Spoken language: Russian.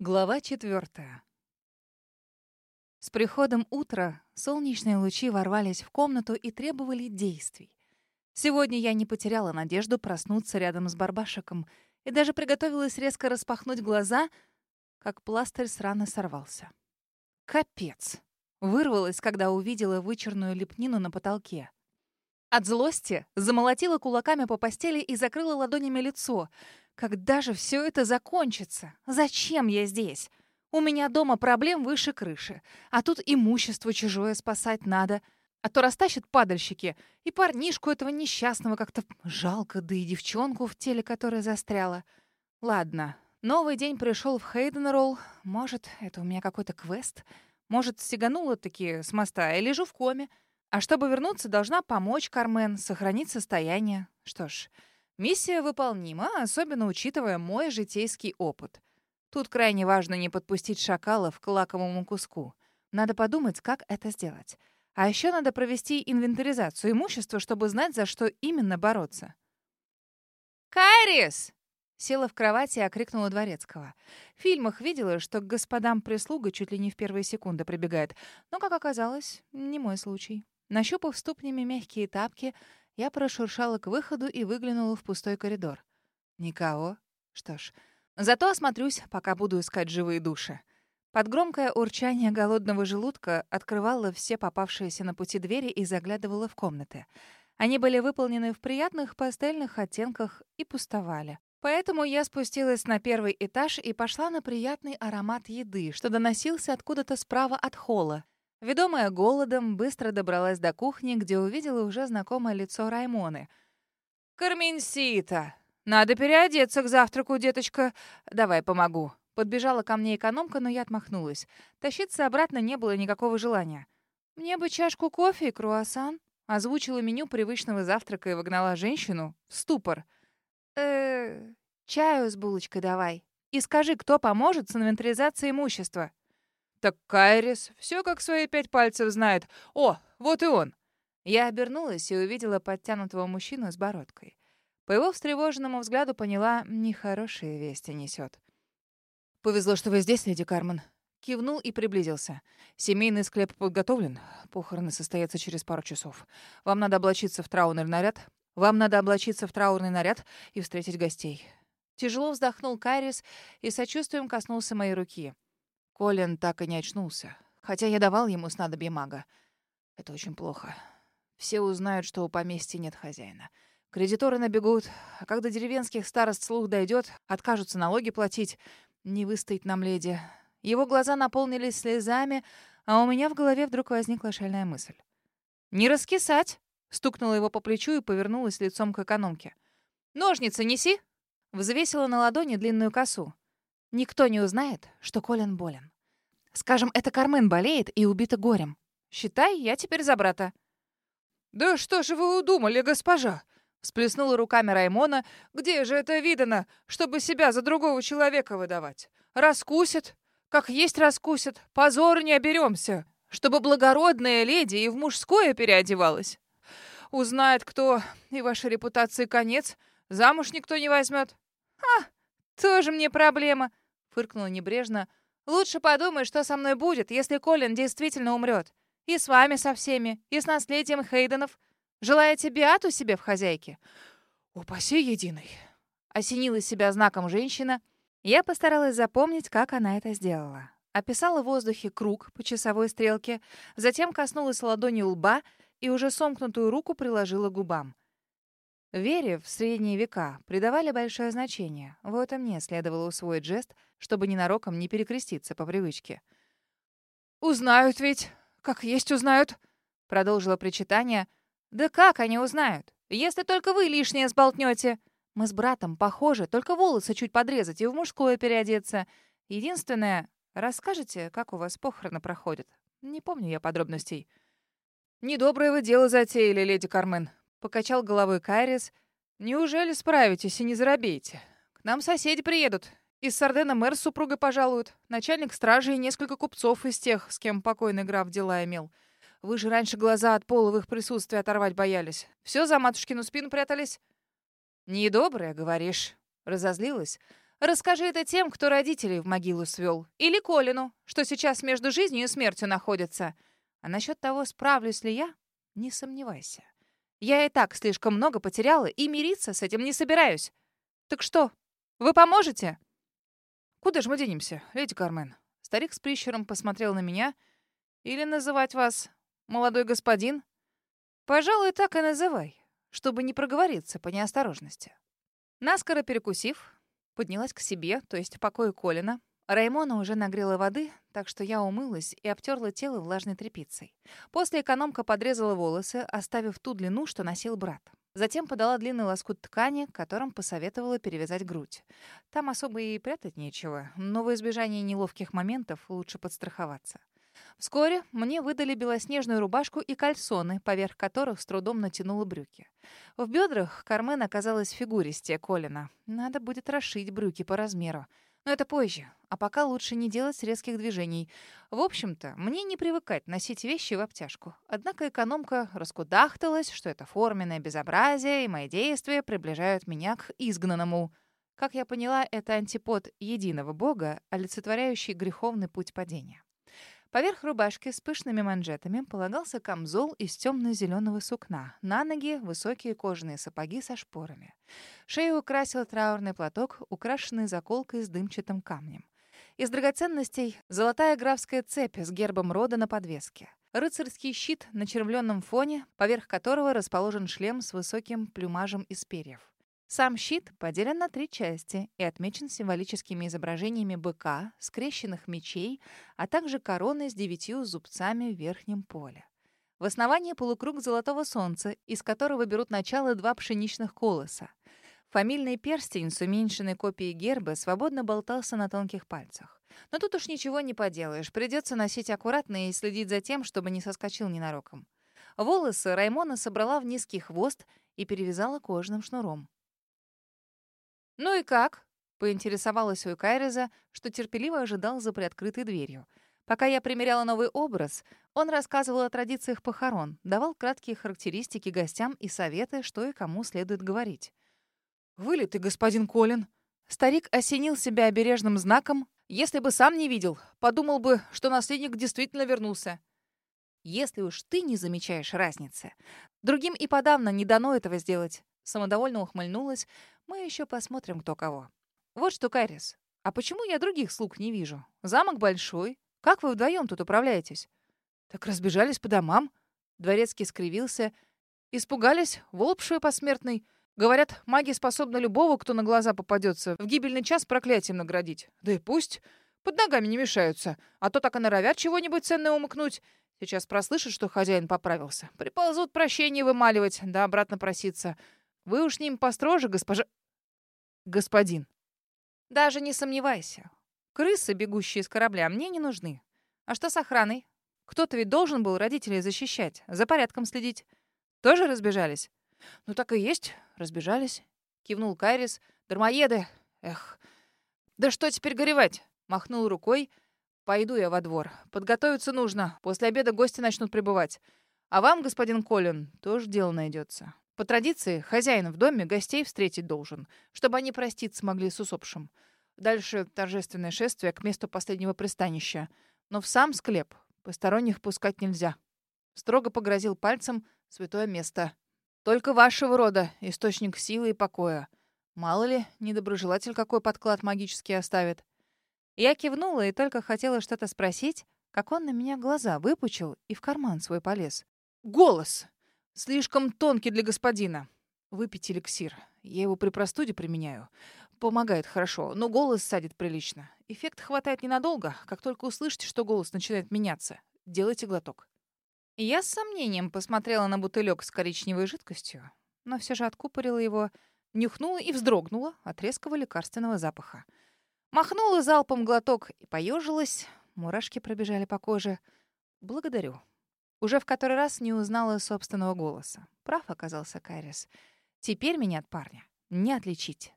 Глава четвертая. С приходом утра солнечные лучи ворвались в комнату и требовали действий. Сегодня я не потеряла надежду проснуться рядом с Барбашиком и даже приготовилась резко распахнуть глаза, как пластырь с раны сорвался. Капец! Вырвалась, когда увидела вычерную лепнину на потолке. От злости замолотила кулаками по постели и закрыла ладонями лицо — когда же все это закончится? Зачем я здесь? У меня дома проблем выше крыши, а тут имущество чужое спасать надо. А то растащат падальщики, и парнишку этого несчастного как-то жалко, да и девчонку в теле, которая застряла. Ладно, новый день пришел в Хейденролл. Может, это у меня какой-то квест? Может, стеганула таки с моста и лежу в коме. А чтобы вернуться, должна помочь Кармен, сохранить состояние. Что ж, Миссия выполнима, особенно учитывая мой житейский опыт. Тут крайне важно не подпустить шакалов к лакомому куску. Надо подумать, как это сделать. А еще надо провести инвентаризацию имущества, чтобы знать, за что именно бороться. «Кайрис!» Села в кровати и окрикнула Дворецкого. В фильмах видела, что к господам прислуга чуть ли не в первые секунды прибегает. Но, как оказалось, не мой случай. Нащупав ступнями мягкие тапки, я прошуршала к выходу и выглянула в пустой коридор. Никого. Что ж, зато осмотрюсь, пока буду искать живые души. Под громкое урчание голодного желудка открывала все попавшиеся на пути двери и заглядывала в комнаты. Они были выполнены в приятных пастельных оттенках и пустовали. Поэтому я спустилась на первый этаж и пошла на приятный аромат еды, что доносился откуда-то справа от холла. Ведомая голодом, быстро добралась до кухни, где увидела уже знакомое лицо Раймоны. «Карменсита! Надо переодеться к завтраку, деточка. Давай помогу». Подбежала ко мне экономка, но я отмахнулась. Тащиться обратно не было никакого желания. «Мне бы чашку кофе и круассан», — озвучила меню привычного завтрака и выгнала женщину в ступор. э чаю с булочкой давай. И скажи, кто поможет с инвентаризацией имущества?» Так Кайрис все как свои пять пальцев знает. О, вот и он. Я обернулась и увидела подтянутого мужчину с бородкой. По его встревоженному взгляду поняла, нехорошие вести несет. «Повезло, что вы здесь, леди Кармен». Кивнул и приблизился. «Семейный склеп подготовлен. Похороны состоятся через пару часов. Вам надо облачиться в траурный наряд. Вам надо облачиться в траурный наряд и встретить гостей». Тяжело вздохнул Кайрис и сочувствием коснулся моей руки. Колин так и не очнулся, хотя я давал ему снадобье мага. Это очень плохо. Все узнают, что у поместья нет хозяина. Кредиторы набегут, а когда деревенских старост слух дойдет, откажутся налоги платить. Не выстоит нам леди. Его глаза наполнились слезами, а у меня в голове вдруг возникла шальная мысль. «Не раскисать!» — стукнула его по плечу и повернулась лицом к экономке. «Ножницы неси!» Взвесила на ладони длинную косу. Никто не узнает, что Колин болен. Скажем, это Кармен болеет и убита горем. Считай, я теперь за брата». «Да что же вы удумали, госпожа?» Всплеснула руками Раймона. «Где же это видано, чтобы себя за другого человека выдавать? Раскусят? Как есть раскусят. Позор не оберемся. Чтобы благородная леди и в мужское переодевалась. Узнает кто, и вашей репутации конец. Замуж никто не возьмет. А, тоже мне проблема фыркнула небрежно. «Лучше подумай, что со мной будет, если Колин действительно умрет. И с вами со всеми, и с наследием Хейденов. Желаете биату себе в хозяйке?» «Упаси единый!» Осенила себя знаком женщина. Я постаралась запомнить, как она это сделала. Описала в воздухе круг по часовой стрелке, затем коснулась ладонью лба и уже сомкнутую руку приложила к губам. Вере в средние века придавали большое значение. Вот и мне следовало усвоить жест, чтобы ненароком не перекреститься по привычке. «Узнают ведь! Как есть узнают!» — продолжила причитание. «Да как они узнают? Если только вы лишнее сболтнете. Мы с братом похожи, только волосы чуть подрезать и в мужское переодеться. Единственное, расскажете, как у вас похороны проходят? Не помню я подробностей». «Недоброе вы дело затеяли, леди Кармен», Покачал головой Кайрис. «Неужели справитесь и не заробеете? К нам соседи приедут. Из Сардена мэр с супругой пожалуют, начальник стражи и несколько купцов из тех, с кем покойный граф дела имел. Вы же раньше глаза от половых присутствий оторвать боялись. Все за матушкину спину прятались?» «Недоброе, говоришь?» Разозлилась. Расскажи это тем, кто родителей в могилу свел. Или Колину, что сейчас между жизнью и смертью находится. А насчет того, справлюсь ли я, не сомневайся. Я и так слишком много потеряла и мириться с этим не собираюсь. Так что, вы поможете? Куда же мы денемся, леди Кармен? Старик с прищуром посмотрел на меня. Или называть вас молодой господин? Пожалуй, так и называй, чтобы не проговориться по неосторожности. Наскоро перекусив, поднялась к себе, то есть в покое Колина. Раймона уже нагрела воды, так что я умылась и обтерла тело влажной тряпицей. После экономка подрезала волосы, оставив ту длину, что носил брат. Затем подала длинный лоскут ткани, которым посоветовала перевязать грудь. Там особо и прятать нечего, но во избежание неловких моментов лучше подстраховаться. Вскоре мне выдали белоснежную рубашку и кальсоны, поверх которых с трудом натянула брюки. В бедрах Кармен оказалась фигуристее Колина. Надо будет расшить брюки по размеру. Но это позже. А пока лучше не делать резких движений. В общем-то, мне не привыкать носить вещи в обтяжку. Однако экономка раскудахталась, что это форменное безобразие, и мои действия приближают меня к изгнанному. Как я поняла, это антипод единого бога, олицетворяющий греховный путь падения. Поверх рубашки с пышными манжетами полагался камзол из темно-зеленого сукна. На ноги — высокие кожаные сапоги со шпорами. Шею украсил траурный платок, украшенный заколкой с дымчатым камнем. Из драгоценностей — золотая графская цепь с гербом рода на подвеске. Рыцарский щит на червленном фоне, поверх которого расположен шлем с высоким плюмажем из перьев. Сам щит поделен на три части и отмечен символическими изображениями быка, скрещенных мечей, а также короны с девятью зубцами в верхнем поле. В основании полукруг золотого солнца, из которого берут начало два пшеничных колоса. Фамильный перстень с уменьшенной копией герба свободно болтался на тонких пальцах. Но тут уж ничего не поделаешь, придется носить аккуратно и следить за тем, чтобы не соскочил ненароком. Волосы Раймона собрала в низкий хвост и перевязала кожаным шнуром. «Ну и как?» — поинтересовалась у Кайреза, что терпеливо ожидал за приоткрытой дверью. Пока я примеряла новый образ, он рассказывал о традициях похорон, давал краткие характеристики гостям и советы, что и кому следует говорить. «Вылитый, господин Колин!» Старик осенил себя обережным знаком. «Если бы сам не видел, подумал бы, что наследник действительно вернулся». «Если уж ты не замечаешь разницы, другим и подавно не дано этого сделать». Самодовольно ухмыльнулась, мы еще посмотрим, кто кого. Вот что, Кайрис, а почему я других слуг не вижу? Замок большой. Как вы вдвоем тут управляетесь? Так разбежались по домам. Дворецкий скривился. Испугались, волпшую посмертный. Говорят, маги способны любого, кто на глаза попадется, в гибельный час проклятием наградить. Да и пусть. Под ногами не мешаются. А то так и норовят чего-нибудь ценное умыкнуть. Сейчас прослышат, что хозяин поправился. Приползут прощение вымаливать, да обратно проситься. Вы уж с ним построже, госпожа господин. Даже не сомневайся. Крысы, бегущие с корабля, мне не нужны. А что с охраной? Кто-то ведь должен был родителей защищать, за порядком следить. Тоже разбежались? Ну так и есть, разбежались. Кивнул Кайрис. Дармоеды. Эх. Да что теперь горевать? Махнул рукой. Пойду я во двор. Подготовиться нужно. После обеда гости начнут прибывать. А вам, господин Колин, тоже дело найдется. По традиции, хозяин в доме гостей встретить должен, чтобы они проститься могли с усопшим. Дальше торжественное шествие к месту последнего пристанища. Но в сам склеп посторонних пускать нельзя. Строго погрозил пальцем святое место. Только вашего рода источник силы и покоя. Мало ли, недоброжелатель какой подклад магический оставит. Я кивнула и только хотела что-то спросить, как он на меня глаза выпучил и в карман свой полез. «Голос!» Слишком тонкий для господина. Выпить эликсир. Я его при простуде применяю. Помогает хорошо, но голос садит прилично. Эффект хватает ненадолго. Как только услышите, что голос начинает меняться, делайте глоток. Я с сомнением посмотрела на бутылек с коричневой жидкостью, но все же откупорила его, нюхнула и вздрогнула от резкого лекарственного запаха. Махнула залпом глоток и поежилась. Мурашки пробежали по коже. «Благодарю. Уже в который раз не узнала собственного голоса. Прав оказался Кайрис. Теперь меня от парня не отличить.